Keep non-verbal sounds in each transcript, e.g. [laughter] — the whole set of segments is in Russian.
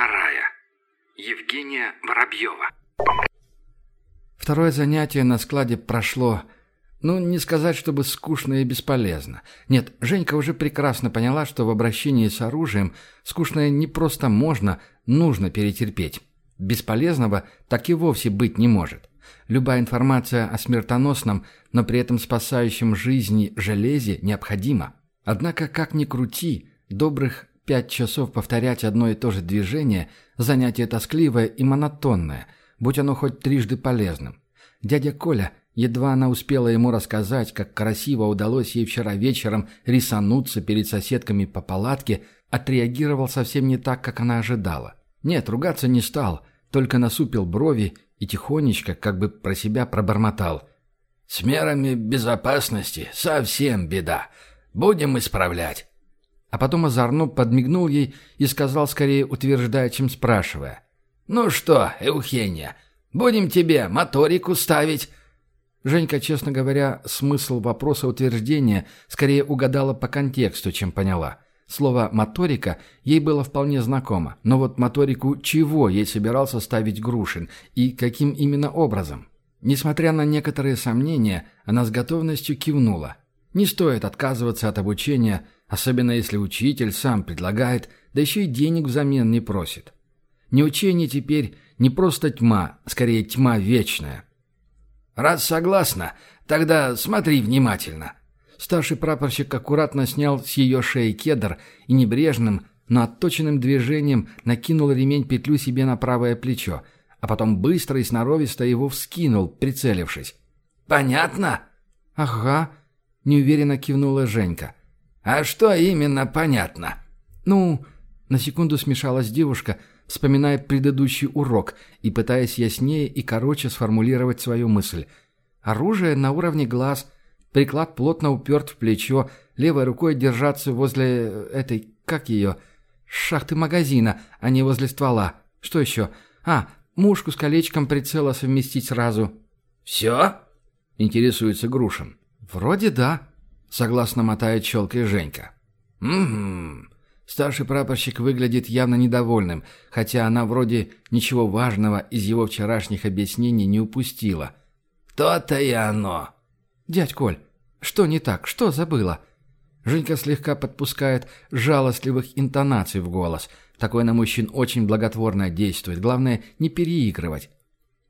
Вторая. Евгения Воробьева. Второе занятие на складе прошло, ну, не сказать, чтобы скучно и бесполезно. Нет, Женька уже прекрасно поняла, что в обращении с оружием скучное не просто можно, нужно перетерпеть. Бесполезного так и вовсе быть не может. Любая информация о смертоносном, но при этом спасающем жизни железе необходима. Однако, как ни крути, добрых пять часов повторять одно и то же движение – занятие тоскливое и монотонное, будь оно хоть трижды полезным. Дядя Коля, едва она успела ему рассказать, как красиво удалось ей вчера вечером рисануться перед соседками по палатке, отреагировал совсем не так, как она ожидала. Нет, ругаться не стал, только насупил брови и тихонечко, как бы про себя пробормотал. «С мерами безопасности совсем беда. Будем исправлять». А потом озорно подмигнул ей и сказал скорее утверждая, чем спрашивая. «Ну что, Эухения, будем тебе моторику ставить?» Женька, честно говоря, смысл вопроса утверждения скорее угадала по контексту, чем поняла. Слово «моторика» ей было вполне знакомо, но вот моторику чего ей собирался ставить Грушин и каким именно образом? Несмотря на некоторые сомнения, она с готовностью кивнула. Не стоит отказываться от обучения, особенно если учитель сам предлагает, да еще и денег взамен не просит. Не учение теперь не просто тьма, скорее тьма вечная. «Раз согласна, тогда смотри внимательно», Старший прапорщик аккуратно снял с ее шеи кедр и небрежным, но отточенным движением накинул ремень-петлю себе на правое плечо, а потом быстро и сноровисто его вскинул, прицелившись. «Понятно?» «Ага», — неуверенно кивнула Женька. «А что именно понятно?» «Ну...» — на секунду смешалась девушка, вспоминая предыдущий урок и пытаясь яснее и короче сформулировать свою мысль. «Оружие на уровне глаз...» Приклад плотно уперт в плечо, левой рукой держаться возле этой, как ее, шахты магазина, а не возле ствола. Что еще? А, мушку с колечком прицела совместить сразу. «Все?» — интересуется Грушин. «Вроде да», — согласно мотает челкой Женька. «Угу». Старший прапорщик выглядит явно недовольным, хотя она вроде ничего важного из его вчерашних объяснений не упустила. «То-то и оно», «Дядь Коль, что не так? Что забыла?» Женька слегка подпускает жалостливых интонаций в голос. Такое на мужчин очень благотворно действует. Главное, не переигрывать.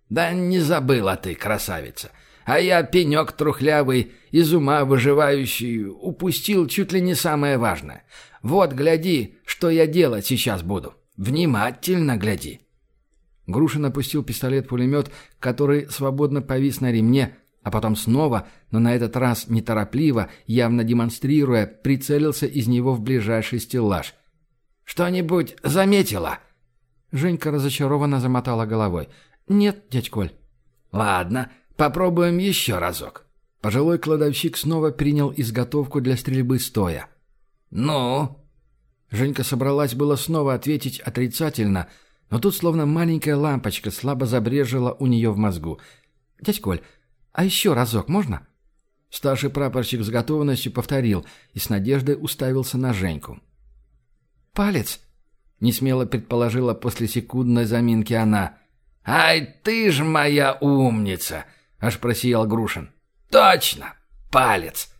«Да не забыла ты, красавица. А я, пенек трухлявый, из ума выживающий, упустил чуть ли не самое важное. Вот, гляди, что я делать сейчас буду. Внимательно гляди». Грушин опустил пистолет-пулемет, который свободно повис на ремне, а потом снова, но на этот раз неторопливо, явно демонстрируя, прицелился из него в ближайший стеллаж. «Что-нибудь заметила?» Женька разочарованно замотала головой. «Нет, дядь Коль». «Ладно, попробуем еще разок». Пожилой кладовщик снова принял изготовку для стрельбы стоя. «Ну?» Женька собралась было снова ответить отрицательно, но тут словно маленькая лампочка слабо забрежила у нее в мозгу. «Дядь Коль, а еще разок можно?» Старший прапорщик с готовностью повторил и с надеждой уставился на Женьку. «Палец?» — несмело предположила после секундной заминки она. «Ай, ты ж моя умница!» — аж просиял Грушин. «Точно! Палец!»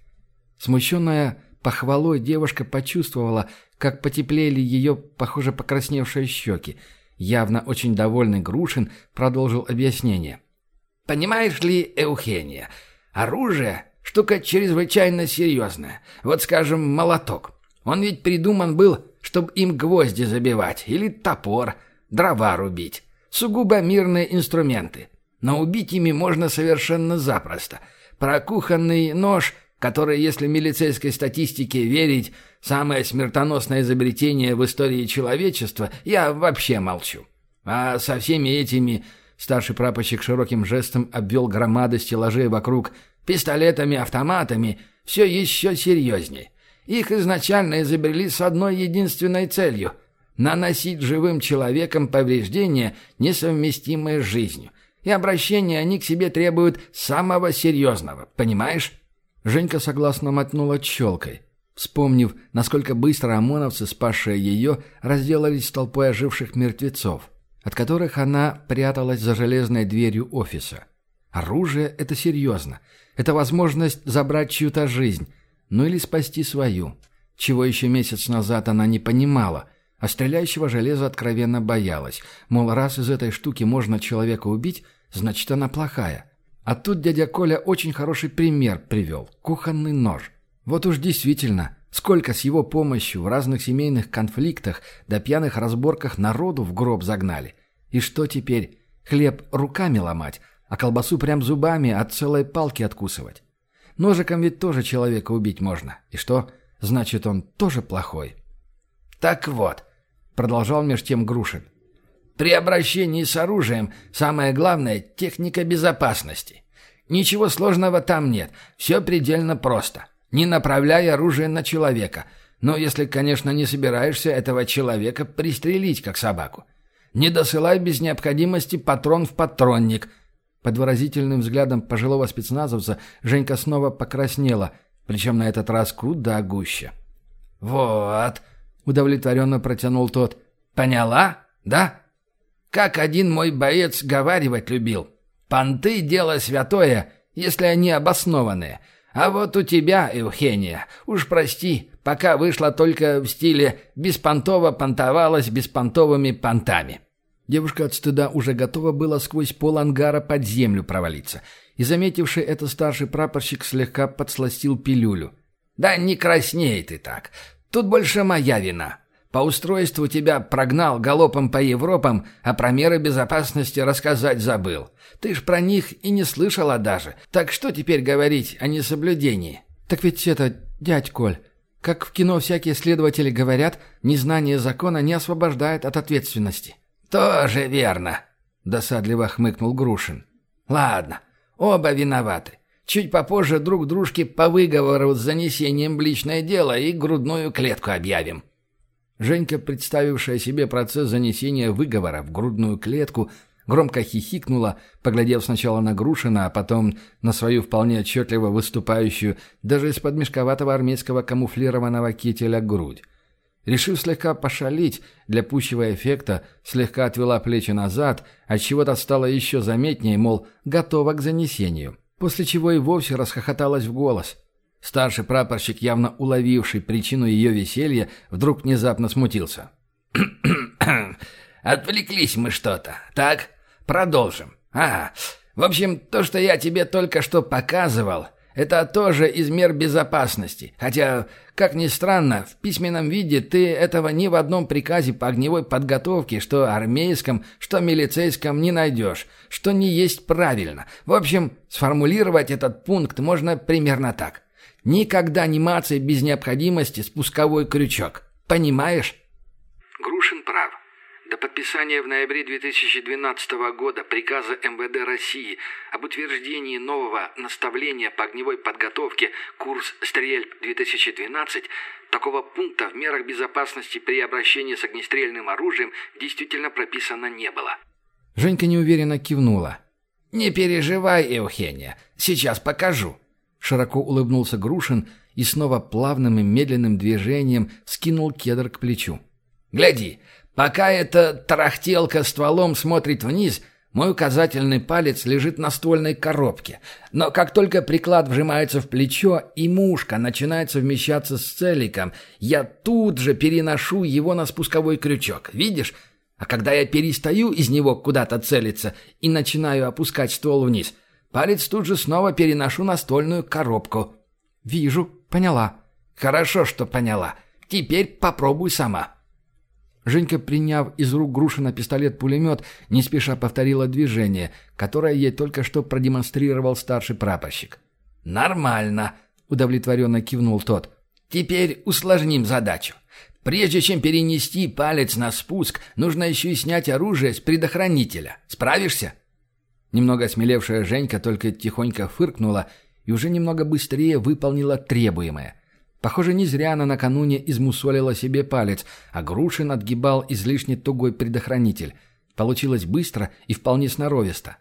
Смущенная похвалой девушка почувствовала, как потеплели ее, похоже, покрасневшие щеки. Явно очень довольный Грушин продолжил объяснение. Понимаешь ли, Эухения, оружие — штука чрезвычайно серьезная. Вот, скажем, молоток. Он ведь придуман был, чтобы им гвозди забивать или топор, дрова рубить. Сугубо мирные инструменты. Но убить ими можно совершенно запросто. Про кухонный нож, который, если милицейской статистике верить, самое смертоносное изобретение в истории человечества, я вообще молчу. А со всеми этими Старший прапорщик широким жестом обвел громады стеллажей вокруг. Пистолетами, автоматами. Все еще серьезней. Их изначально изобрели с одной единственной целью – наносить живым человеком повреждения, несовместимые с жизнью. И обращение они к себе требуют самого серьезного, понимаешь? Женька согласно мотнула челкой. вспомнив, насколько быстро ОМОНовцы, спасшие ее, разделались с толпой оживших мертвецов, от которых она пряталась за железной дверью офиса. Оружие — это серьезно. Это возможность забрать чью-то жизнь, ну или спасти свою. Чего еще месяц назад она не понимала, а стреляющего железа откровенно боялась. Мол, раз из этой штуки можно человека убить, значит она плохая. А тут дядя Коля очень хороший пример привел – кухонный нож. Вот уж действительно, сколько с его помощью в разных семейных конфликтах да пьяных разборках народу в гроб загнали. И что теперь? Хлеб руками ломать, а колбасу прям зубами от целой палки откусывать. Ножиком ведь тоже человека убить можно. И что? Значит, он тоже плохой. «Так вот», — продолжал меж тем Грушин, «при обращении с оружием самое главное — техника безопасности. Ничего сложного там нет, все предельно просто. Не направляй оружие на человека, но если, конечно, не собираешься этого человека пристрелить, как собаку. Не досылай без необходимости патрон в патронник — под выразительным взглядом пожилого спецназовца Женька снова покраснела, причем на этот раз куда гуще. «Вот», — удовлетворенно протянул тот, — «поняла, да? Как один мой боец говаривать любил. Понты — дело святое, если они обоснованные. А вот у тебя, Евгения, уж прости, пока вышла только в стиле «беспонтово понтовалась беспонтовыми понтами». Девушка от стыда уже готова была сквозь пол ангара под землю провалиться. И, заметивший это старший прапорщик, слегка подсластил пилюлю. «Да не красней ты так. Тут больше моя вина. По устройству тебя прогнал галопом по Европам, а про меры безопасности рассказать забыл. Ты ж про них и не слышала даже. Так что теперь говорить о несоблюдении?» «Так ведь это, дядь Коль, как в кино всякие следователи говорят, незнание закона не освобождает от ответственности». «Тоже верно», — досадливо хмыкнул Грушин. «Ладно, оба виноваты. Чуть попозже друг дружке по выговору с занесением в личное дело и грудную клетку объявим». Женька, представившая себе процесс занесения выговора в грудную клетку, громко хихикнула, поглядев сначала на Грушина, а потом на свою вполне отчетливо выступающую даже из-под мешковатого армейского камуфлированного кителя грудь. Решив слегка пошалить, для пущего эффекта слегка отвела плечи назад, отчего-то стало еще заметнее, мол, готова к занесению. После чего и вовсе расхохоталась в голос. Старший прапорщик, явно уловивший причину ее веселья, вдруг внезапно смутился. «Отвлеклись мы что-то. Так, продолжим. А, в общем, то, что я тебе только что показывал, это тоже из мер безопасности. Хотя, как ни странно, в письменном виде ты этого ни в одном приказе по огневой подготовке, что армейском, что милицейском не найдешь, что не есть правильно. В общем, сформулировать этот пункт можно примерно так. Никогда не мацай без необходимости спусковой крючок. Понимаешь? Грушин прав. До подписания в ноябре 2012 года приказа МВД России об утверждении нового наставления по огневой подготовке «Курс Стрельб-2012» такого пункта в мерах безопасности при обращении с огнестрельным оружием действительно прописано не было. Женька неуверенно кивнула. «Не переживай, Евгения, сейчас покажу». Широко улыбнулся Грушин и снова плавным и медленным движением скинул кедр к плечу. «Гляди, Пока эта тарахтелка стволом смотрит вниз, мой указательный палец лежит на ствольной коробке. Но как только приклад вжимается в плечо и мушка начинает совмещаться с целиком, я тут же переношу его на спусковой крючок. Видишь? А когда я перестаю из него куда-то целиться и начинаю опускать ствол вниз, палец тут же снова переношу на ствольную коробку. «Вижу, поняла». «Хорошо, что поняла. Теперь попробуй сама». Женька, приняв из рук Грушина пистолет-пулемет, не спеша повторила движение, которое ей только что продемонстрировал старший прапорщик. «Нормально», — удовлетворенно кивнул тот. «Теперь усложним задачу. Прежде чем перенести палец на спуск, нужно еще и снять оружие с предохранителя. Справишься?» Немного осмелевшая Женька только тихонько фыркнула и уже немного быстрее выполнила требуемое. Похоже, не зря она накануне измусолила себе палец, а Грушин отгибал излишне тугой предохранитель. Получилось быстро и вполне сноровисто.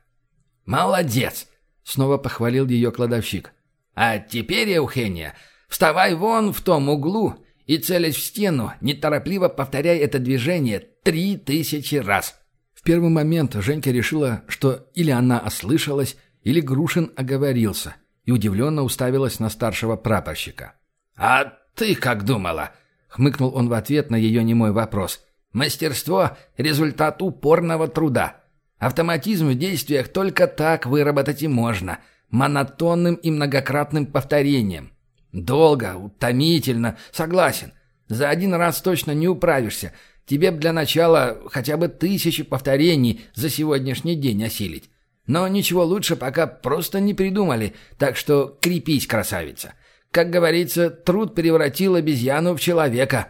«Молодец!» — снова похвалил ее кладовщик. «А теперь, Евгения, Вставай вон в том углу и, целясь в стену, неторопливо повторяй это движение три тысячи раз». В первый момент Женька решила, что или она ослышалась, или Грушин оговорился, и удивленно уставилась на старшего прапорщика. «А ты как думала?» — хмыкнул он в ответ на ее немой вопрос. «Мастерство — результат упорного труда. Автоматизм в действиях только так выработать и можно, монотонным и многократным повторением. Долго, утомительно, согласен. За один раз точно не управишься. Тебе для начала хотя бы тысячи повторений за сегодняшний день осилить. Но ничего лучше пока просто не придумали, так что крепись, красавица. Как говорится, труд превратил обезьяну в человека».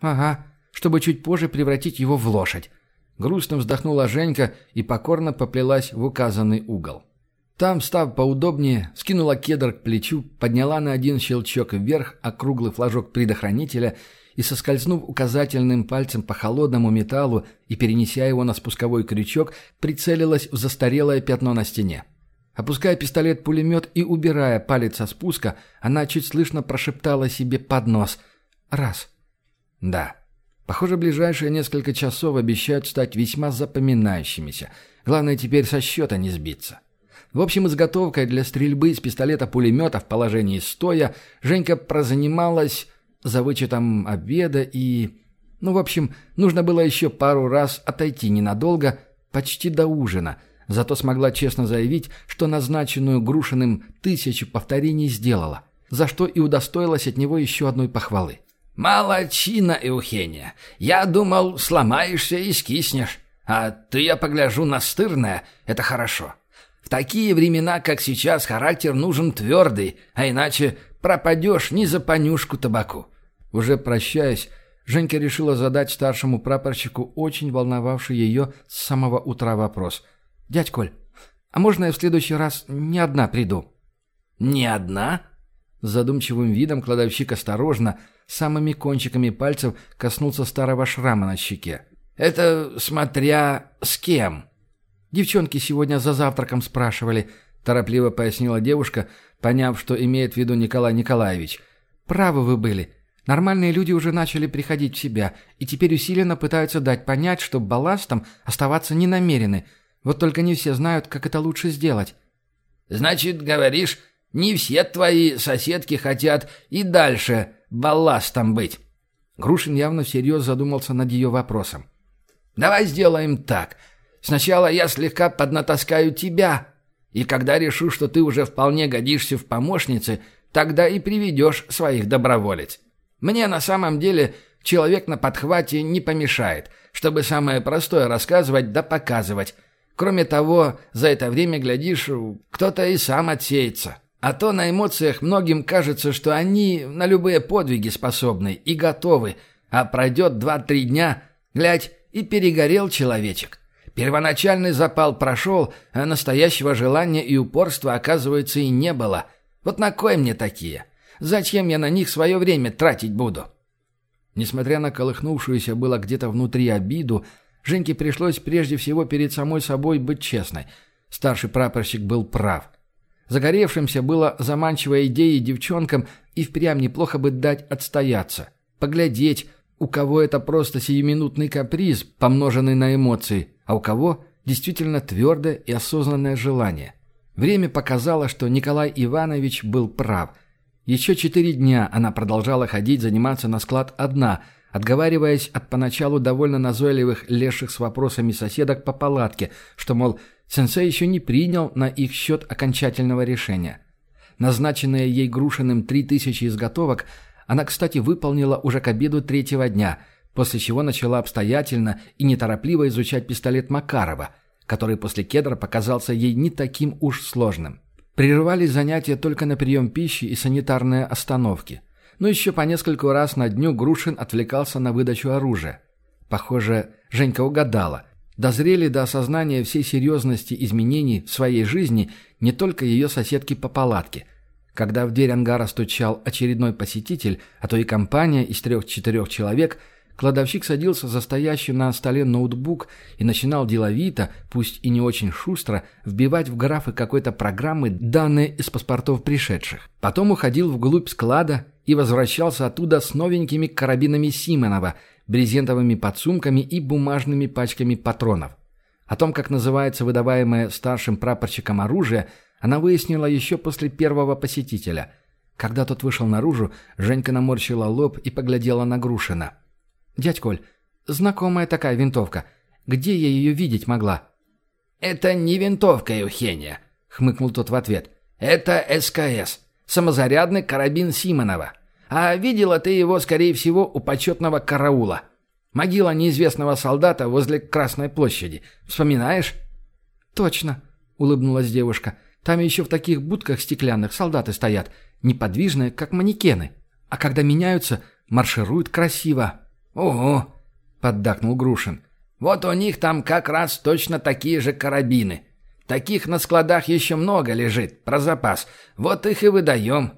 «Ага, чтобы чуть позже превратить его в лошадь». Грустно вздохнула Женька и покорно поплелась в указанный угол. Там, став поудобнее, скинула кедр к плечу, подняла на один щелчок вверх округлый флажок предохранителя и, соскользнув указательным пальцем по холодному металлу и перенеся его на спусковой крючок, прицелилась в застарелое пятно на стене. Опуская пистолет-пулемет и убирая палец со спуска, она чуть слышно прошептала себе под нос «Раз». «Да». Похоже, ближайшие несколько часов обещают стать весьма запоминающимися. Главное теперь со счета не сбиться. В общем, изготовкой для стрельбы из пистолета-пулемета в положении стоя Женька прозанималась за вычетом обеда и... Ну, в общем, нужно было еще пару раз отойти ненадолго, почти до ужина. Зато смогла честно заявить, что назначенную Грушиным тысячу повторений сделала, за что и удостоилась от него еще одной похвалы. «Молодчина, Эухения! Я думал, сломаешься и скиснешь. А ты, я погляжу, настырная. Это хорошо. В такие времена, как сейчас, характер нужен твердый, а иначе пропадешь не за понюшку табаку». Уже прощаясь, Женька решила задать старшему прапорщику очень волновавший ее с самого утра вопрос. «Дядь Коль, а можно я в следующий раз не одна приду?» «Не одна?» С задумчивым видом кладовщик осторожно, самыми кончиками пальцев коснулся старого шрама на щеке. «Это смотря с кем?» «Девчонки сегодня за завтраком спрашивали», — торопливо пояснила девушка, поняв, что имеет в виду Николай Николаевич. «Правы вы были. Нормальные люди уже начали приходить в себя, и теперь усиленно пытаются дать понять, что балластом оставаться не намерены. Вот только не все знают, как это лучше сделать». «Значит, говоришь, не все твои соседки хотят и дальше балластом быть?» Грушин явно всерьез задумался над ее вопросом. «Давай сделаем так. Сначала я слегка поднатаскаю тебя, и когда решу, что ты уже вполне годишься в помощнице, тогда и приведешь своих доброволец. Мне на самом деле человек на подхвате не помешает, чтобы самое простое рассказывать да показывать. Кроме того, за это время, глядишь, кто-то и сам отсеется. А то на эмоциях многим кажется, что они на любые подвиги способны и готовы, а пройдет два-три дня, глядь, и перегорел человечек. Первоначальный запал прошел, а настоящего желания и упорства, оказывается, и не было. Вот на кой мне такие? Зачем я на них свое время тратить буду?» Несмотря на колыхнувшуюся было где-то внутри обиду, Женьке пришлось прежде всего перед самой собой быть честной. Старший прапорщик был прав. Загоревшимся было заманчивой идеей девчонкам и впрямь неплохо бы дать отстояться. Поглядеть, у кого это просто сиюминутный каприз, помноженный на эмоции, а у кого действительно твердое и осознанное желание. Время показало, что Николай Иванович был прав – еще четыре дня она продолжала ходить заниматься на склад одна, отговариваясь от поначалу довольно назойливых леших с вопросами соседок по палатке, что, мол, сенсей еще не принял на их счет окончательного решения. Назначенные ей Грушиным три тысячи изготовок она, кстати, выполнила уже к обеду третьего дня, после чего начала обстоятельно и неторопливо изучать пистолет Макарова, который после кедра показался ей не таким уж сложным. Прерывались занятия только на прием пищи и санитарные остановки. Но еще по нескольку раз на дню Грушин отвлекался на выдачу оружия. Похоже, Женька угадала. Дозрели до осознания всей серьезности изменений в своей жизни не только ее соседки по палатке. Когда в дверь ангара стучал очередной посетитель, а то и компания из трех-четырех человек, Кладовщик садился за стоящий на столе ноутбук и начинал деловито, пусть и не очень шустро, вбивать в графы какой-то программы данные из паспортов пришедших. Потом уходил вглубь склада и возвращался оттуда с новенькими карабинами Симонова, брезентовыми подсумками и бумажными пачками патронов. О том, как называется выдаваемое старшим прапорщиком оружие, она выяснила еще после первого посетителя. Когда тот вышел наружу, Женька наморщила лоб и поглядела на Грушина. «Дядь Коль, знакомая такая винтовка. Где я ее видеть могла?» «Это не винтовка, Евхения», — хмыкнул тот в ответ. «Это СКС. Самозарядный карабин Симонова. А видела ты его, скорее всего, у почетного караула. Могила неизвестного солдата возле Красной площади. Вспоминаешь?» «Точно», — улыбнулась девушка. «Там еще в таких будках стеклянных солдаты стоят, неподвижные, как манекены. А когда меняются, маршируют красиво». «Ого!» — поддакнул Грушин. «Вот у них там как раз точно такие же карабины. Таких на складах еще много лежит, про запас. Вот их и выдаем».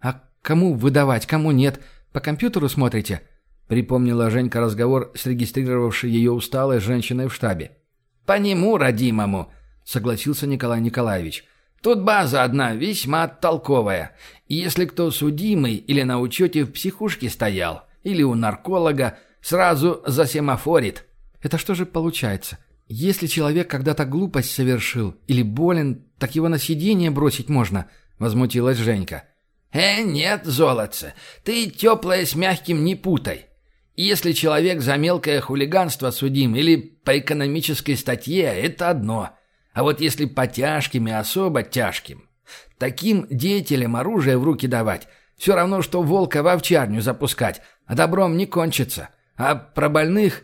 «А кому выдавать, кому нет? По компьютеру смотрите?» — припомнила Женька разговор с регистрировавшей ее усталой женщиной в штабе. «По нему, родимому», — согласился Николай Николаевич. «Тут база одна весьма толковая. И если кто судимый или на учете в психушке стоял, или у нарколога, сразу засемафорит. Это что же получается? Если человек когда-то глупость совершил или болен, так его на сиденье бросить можно, возмутилась Женька. Э, нет, золотце, ты теплое с мягким не путай. Если человек за мелкое хулиганство судим или по экономической статье, это одно. А вот если по тяжким и особо тяжким, таким деятелям оружие в руки давать, все равно, что волка в овчарню запускать, а добром не кончится. А про больных...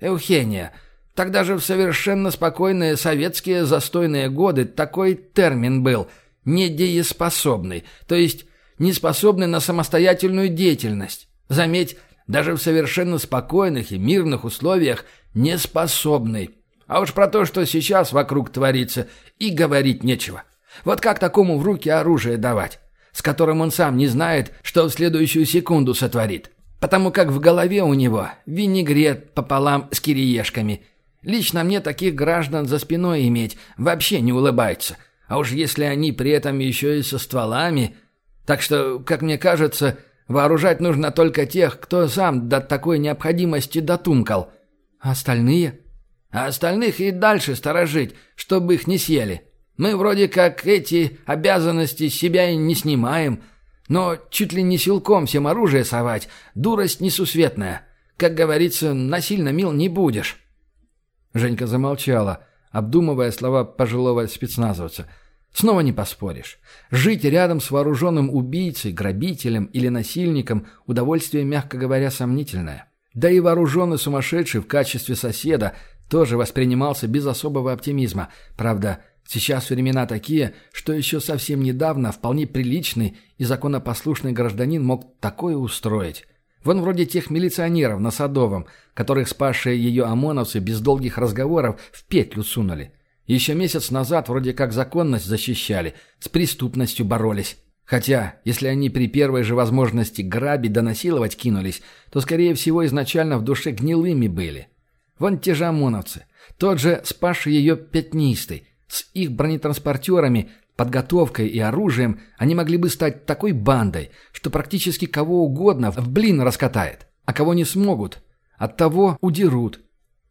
Эухения. Тогда же в совершенно спокойные советские застойные годы такой термин был «недееспособный», то есть неспособный на самостоятельную деятельность. Заметь, даже в совершенно спокойных и мирных условиях неспособный. А уж про то, что сейчас вокруг творится, и говорить нечего. Вот как такому в руки оружие давать, с которым он сам не знает, что в следующую секунду сотворит? потому как в голове у него винегрет пополам с кириешками. Лично мне таких граждан за спиной иметь вообще не улыбается. А уж если они при этом еще и со стволами... Так что, как мне кажется, вооружать нужно только тех, кто сам до такой необходимости дотумкал. А остальные? А остальных и дальше сторожить, чтобы их не съели. Мы вроде как эти обязанности с себя и не снимаем, но чуть ли не силком всем оружие совать — дурость несусветная. Как говорится, насильно мил не будешь». Женька замолчала, обдумывая слова пожилого спецназовца. «Снова не поспоришь. Жить рядом с вооруженным убийцей, грабителем или насильником – удовольствие, мягко говоря, сомнительное. Да и вооруженный сумасшедший в качестве соседа тоже воспринимался без особого оптимизма. Правда, Сейчас времена такие, что еще совсем недавно вполне приличный и законопослушный гражданин мог такое устроить. Вон вроде тех милиционеров на Садовом, которых спасшие ее ОМОНовцы без долгих разговоров в петлю сунули. Еще месяц назад вроде как законность защищали, с преступностью боролись. Хотя, если они при первой же возможности грабить да насиловать кинулись, то, скорее всего, изначально в душе гнилыми были. Вон те же ОМОНовцы, тот же спасший ее пятнистый, с их бронетранспортерами, подготовкой и оружием они могли бы стать такой бандой, что практически кого угодно в блин раскатает, а кого не смогут, от того удерут.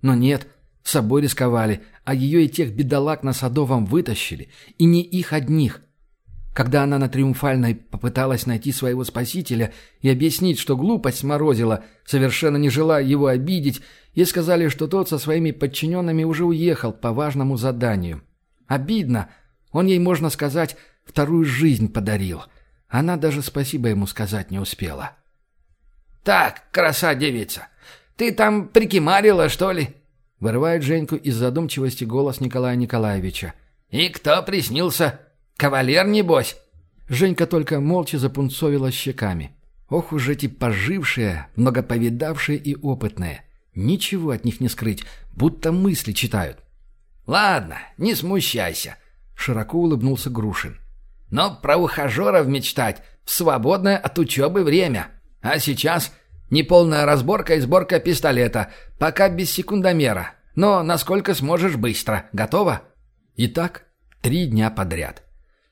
Но нет, с собой рисковали, а ее и тех бедолаг на Садовом вытащили, и не их одних. Когда она на Триумфальной попыталась найти своего спасителя и объяснить, что глупость сморозила, совершенно не желая его обидеть, ей сказали, что тот со своими подчиненными уже уехал по важному заданию. Обидно. Он ей, можно сказать, вторую жизнь подарил. Она даже спасибо ему сказать не успела. «Так, краса девица, ты там прикимарила, что ли?» Вырывает Женьку из задумчивости голос Николая Николаевича. «И кто приснился? Кавалер, небось?» Женька только молча запунцовила щеками. Ох уж эти пожившие, многоповидавшие и опытные. Ничего от них не скрыть, будто мысли читают. «Ладно, не смущайся», — широко улыбнулся Грушин. «Но про ухажеров мечтать в свободное от учебы время. А сейчас Неполная разборка и сборка пистолета. Пока без секундомера. Но насколько сможешь быстро. Готово?» Итак, три дня подряд.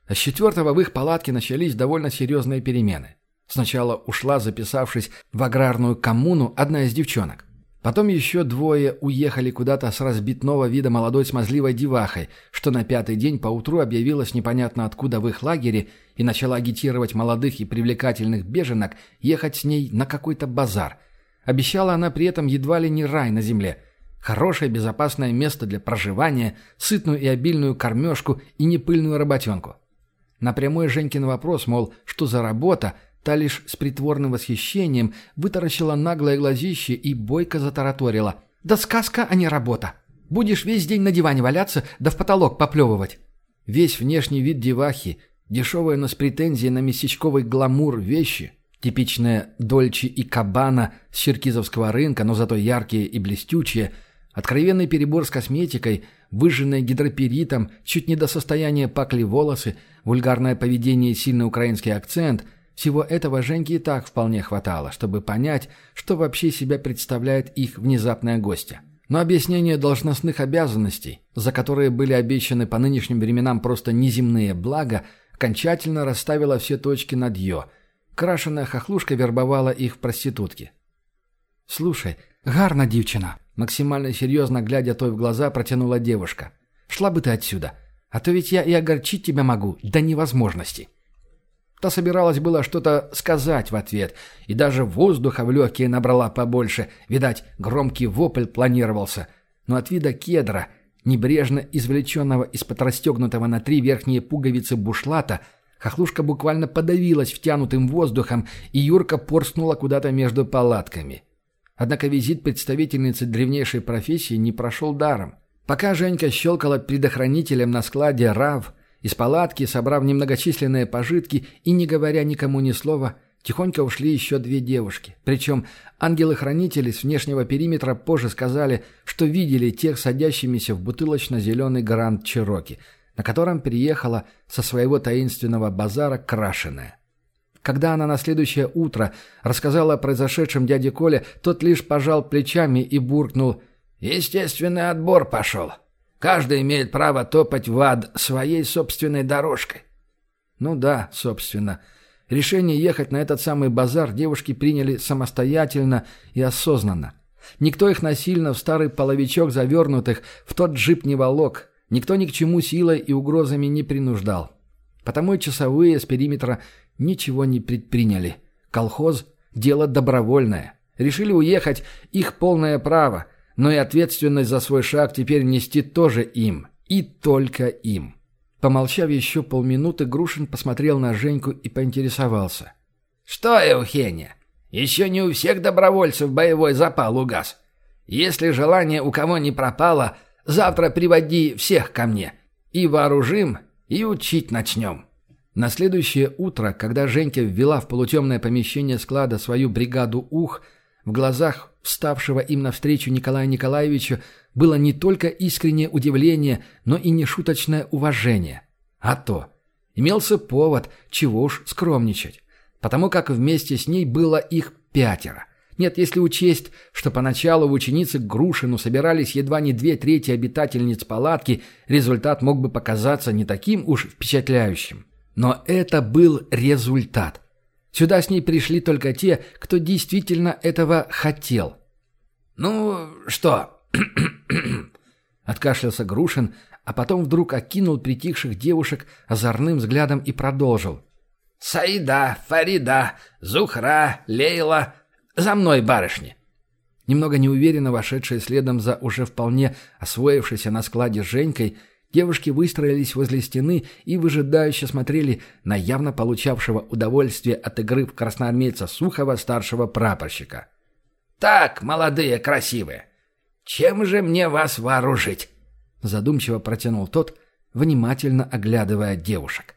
А с четвертого в их палатке начались довольно серьезные перемены. Сначала ушла, записавшись в аграрную коммуну, одна из девчонок. Потом еще двое уехали куда-то с разбитного вида молодой смазливой девахой, что на пятый день поутру объявилась непонятно откуда в их лагере и начала агитировать молодых и привлекательных беженок ехать с ней на какой-то базар. Обещала она при этом едва ли не рай на земле. Хорошее безопасное место для проживания, сытную и обильную кормежку и непыльную работенку. На прямой Женькин вопрос, мол, что за работа – Та лишь с притворным восхищением вытаращила наглое глазище и бойко затараторила. «Да сказка, а не работа! Будешь весь день на диване валяться, да в потолок поплевывать!» Весь внешний вид девахи, дешевая, но с претензией на местечковый гламур вещи, типичная Дольче и Кабана с черкизовского рынка, но зато яркие и блестючие, откровенный перебор с косметикой, выжженные гидроперитом, чуть не до состояния пакли волосы, вульгарное поведение и сильный украинский акцент – всего этого Женьке и так вполне хватало, чтобы понять, что вообще себя представляет их внезапная гостья. Но объяснение должностных обязанностей, за которые были обещаны по нынешним временам просто неземные блага, окончательно расставило все точки над «ё». Крашеная хохлушка вербовала их в проститутки. «Слушай, гарна девчина!» Максимально серьезно глядя той в глаза, протянула девушка. «Шла бы ты отсюда, а то ведь я и огорчить тебя могу до невозможности». Та собиралась было что-то сказать в ответ, и даже воздуха в легкие набрала побольше, видать, громкий вопль планировался. Но от вида кедра, небрежно извлеченного из-под расстегнутого на три верхние пуговицы бушлата, хохлушка буквально подавилась втянутым воздухом, и Юрка порснула куда-то между палатками. Однако визит представительницы древнейшей профессии не прошел даром. Пока Женька щелкала предохранителем на складе РАВ, из палатки, собрав немногочисленные пожитки и не говоря никому ни слова, тихонько ушли еще две девушки. Причем ангелы-хранители с внешнего периметра позже сказали, что видели тех садящимися в бутылочно-зеленый гранд Чироки, на котором переехала со своего таинственного базара крашеная. Когда она на следующее утро рассказала о произошедшем дяде Коле, тот лишь пожал плечами и буркнул «Естественный отбор пошел». Каждый имеет право топать в ад своей собственной дорожкой. Ну да, собственно. Решение ехать на этот самый базар девушки приняли самостоятельно и осознанно. Никто их насильно в старый половичок завернутых в тот джип не волок, никто ни к чему силой и угрозами не принуждал. Потому и часовые с периметра ничего не предприняли. Колхоз – дело добровольное. Решили уехать – их полное право – но и ответственность за свой шаг теперь нести тоже им. И только им. Помолчав еще полминуты, Грушин посмотрел на Женьку и поинтересовался. «Что, Евхения, еще не у всех добровольцев боевой запал угас. Если желание у кого не пропало, завтра приводи всех ко мне. И вооружим, и учить начнем». На следующее утро, когда Женька ввела в полутемное помещение склада свою бригаду ух, в глазах вставшего им навстречу Николая Николаевича было не только искреннее удивление, но и нешуточное уважение. А то. Имелся повод, чего уж скромничать. Потому как вместе с ней было их пятеро. Нет, если учесть, что поначалу в ученицы Грушину собирались едва не две трети обитательниц палатки, результат мог бы показаться не таким уж впечатляющим. Но это был результат – Сюда с ней пришли только те, кто действительно этого хотел. «Ну, что?» [clears throat] Откашлялся Грушин, а потом вдруг окинул притихших девушек озорным взглядом и продолжил. «Саида, Фарида, Зухра, Лейла, за мной, барышни!» Немного неуверенно вошедшая следом за уже вполне освоившейся на складе Женькой, Девушки выстроились возле стены и выжидающе смотрели на явно получавшего удовольствие от игры в красноармейца Сухова старшего прапорщика. «Так, молодые красивые, чем же мне вас вооружить?» Задумчиво протянул тот, внимательно оглядывая девушек.